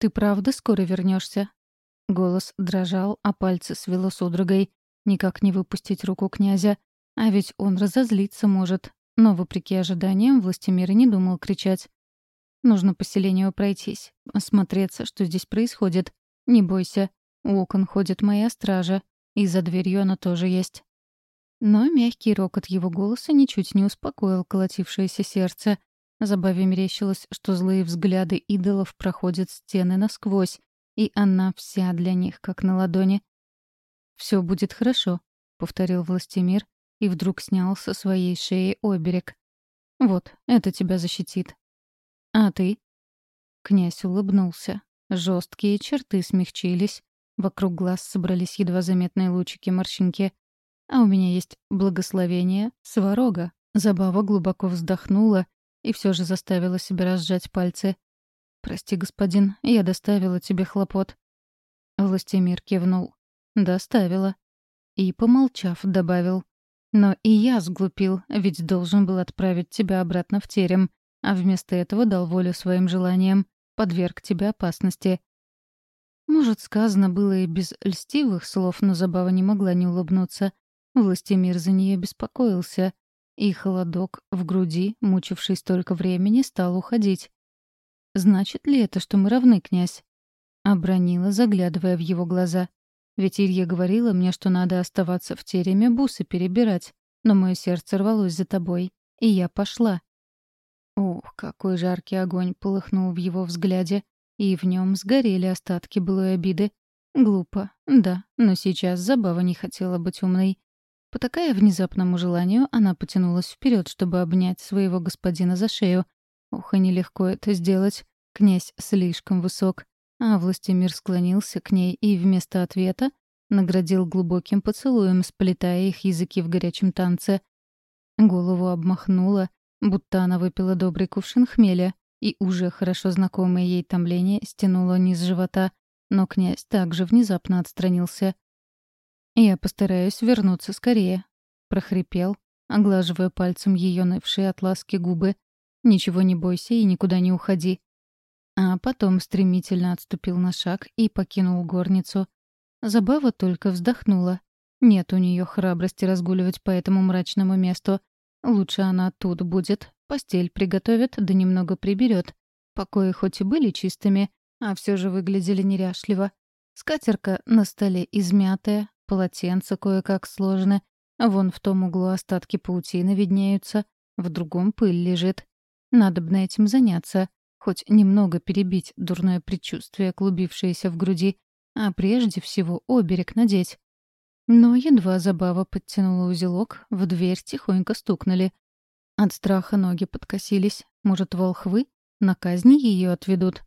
«Ты правда скоро вернешься? Голос дрожал, а пальцы свело судорогой. Никак не выпустить руку князя. А ведь он разозлиться может. Но, вопреки ожиданиям, властемир не думал кричать. «Нужно по селению пройтись, осмотреться, что здесь происходит. Не бойся, у окон ходит моя стража, и за дверью она тоже есть». Но мягкий рокот его голоса ничуть не успокоил колотившееся сердце. Забаве мерещилось, что злые взгляды идолов проходят стены насквозь, и она вся для них, как на ладони. «Все будет хорошо», — повторил Властимир, и вдруг снял со своей шеи оберег. «Вот, это тебя защитит». «А ты?» Князь улыбнулся. Жесткие черты смягчились. Вокруг глаз собрались едва заметные лучики-морщинки. «А у меня есть благословение сварога». Забава глубоко вздохнула и все же заставила себя разжать пальцы. «Прости, господин, я доставила тебе хлопот». Властемир кивнул. «Доставила». И, помолчав, добавил. «Но и я сглупил, ведь должен был отправить тебя обратно в терем, а вместо этого дал волю своим желаниям, подверг тебя опасности». Может, сказано было и без льстивых слов, но Забава не могла не улыбнуться. Властемир за нее беспокоился и холодок в груди, мучивший столько времени, стал уходить. «Значит ли это, что мы равны, князь?» Обронила, заглядывая в его глаза. «Ведь Илья говорила мне, что надо оставаться в тереме бусы перебирать, но мое сердце рвалось за тобой, и я пошла». Ух, какой жаркий огонь полыхнул в его взгляде, и в нем сгорели остатки былой обиды. Глупо, да, но сейчас Забава не хотела быть умной. Потакая внезапному желанию, она потянулась вперед, чтобы обнять своего господина за шею. Ох, и нелегко это сделать. Князь слишком высок. А властемир склонился к ней и вместо ответа наградил глубоким поцелуем, сплетая их языки в горячем танце. Голову обмахнула, будто она выпила добрый кувшин хмеля, и уже хорошо знакомое ей томление стянуло низ живота, но князь также внезапно отстранился. «Я постараюсь вернуться скорее», — прохрипел, оглаживая пальцем ее нывшие от ласки губы. «Ничего не бойся и никуда не уходи». А потом стремительно отступил на шаг и покинул горницу. Забава только вздохнула. Нет у нее храбрости разгуливать по этому мрачному месту. Лучше она тут будет, постель приготовит, да немного приберет. Покои хоть и были чистыми, а все же выглядели неряшливо. Скатерка на столе измятая, Полотенца кое-как сложены. Вон в том углу остатки паутины виднеются. В другом пыль лежит. Надо бы этим заняться. Хоть немного перебить дурное предчувствие, клубившееся в груди. А прежде всего оберег надеть. Но едва забава подтянула узелок, в дверь тихонько стукнули. От страха ноги подкосились. Может, волхвы? На казни ее отведут.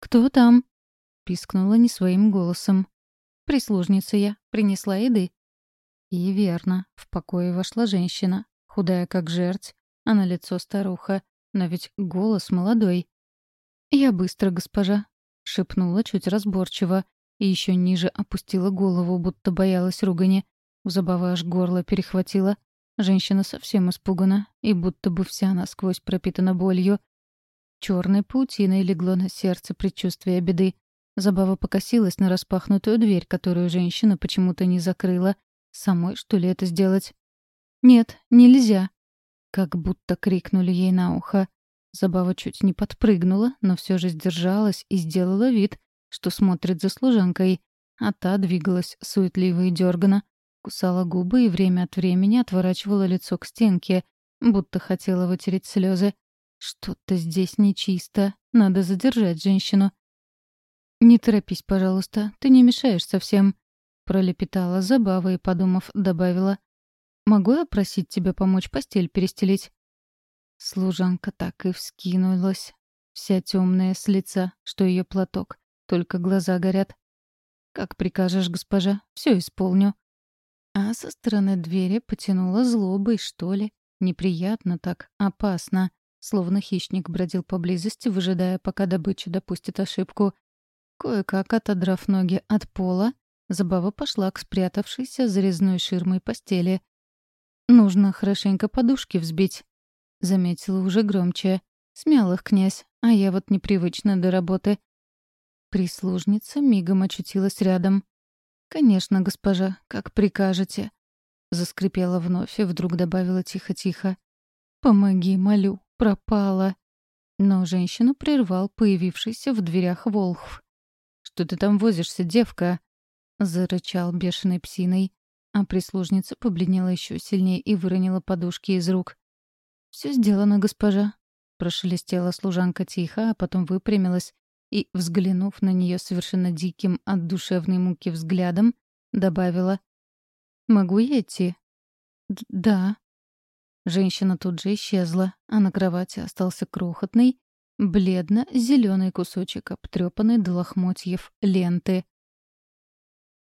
«Кто там?» — пискнула не своим голосом. Прислужница я, принесла еды. И верно, в покое вошла женщина, худая как жерть, а на лицо старуха, но ведь голос молодой. «Я быстро, госпожа», — шепнула чуть разборчиво, и еще ниже опустила голову, будто боялась ругани. В забава аж горло перехватила. Женщина совсем испугана, и будто бы вся насквозь пропитана болью. Черной паутиной легло на сердце предчувствие беды. Забава покосилась на распахнутую дверь, которую женщина почему-то не закрыла. Самой, что ли, это сделать? «Нет, нельзя!» Как будто крикнули ей на ухо. Забава чуть не подпрыгнула, но все же сдержалась и сделала вид, что смотрит за служанкой, а та двигалась суетливо и дёрганно, кусала губы и время от времени отворачивала лицо к стенке, будто хотела вытереть слезы. Что-то здесь нечисто, надо задержать женщину. «Не торопись, пожалуйста, ты не мешаешь совсем», — пролепетала забава и, подумав, добавила. «Могу я просить тебя помочь постель перестелить?» Служанка так и вскинулась, вся темная с лица, что ее платок, только глаза горят. «Как прикажешь, госпожа, все исполню». А со стороны двери потянула злобой, что ли. Неприятно так, опасно. Словно хищник бродил поблизости, выжидая, пока добыча допустит ошибку — Кое-как отодрав ноги от пола, Забава пошла к спрятавшейся за резной ширмой постели. «Нужно хорошенько подушки взбить», — заметила уже громче. «Смял их князь, а я вот непривычна до работы». Прислужница мигом очутилась рядом. «Конечно, госпожа, как прикажете», — заскрипела вновь и вдруг добавила тихо-тихо. «Помоги, молю, пропала». Но женщину прервал появившийся в дверях Волхв. «Что ты там возишься, девка?» — зарычал бешеной псиной. А прислужница побледнела еще сильнее и выронила подушки из рук. «Все сделано, госпожа», — прошелестела служанка тихо, а потом выпрямилась и, взглянув на нее совершенно диким от душевной муки взглядом, добавила «Могу я идти?» «Да». Женщина тут же исчезла, а на кровати остался крохотный, бледно-зеленый кусочек обтрепанной до лохмотьев ленты.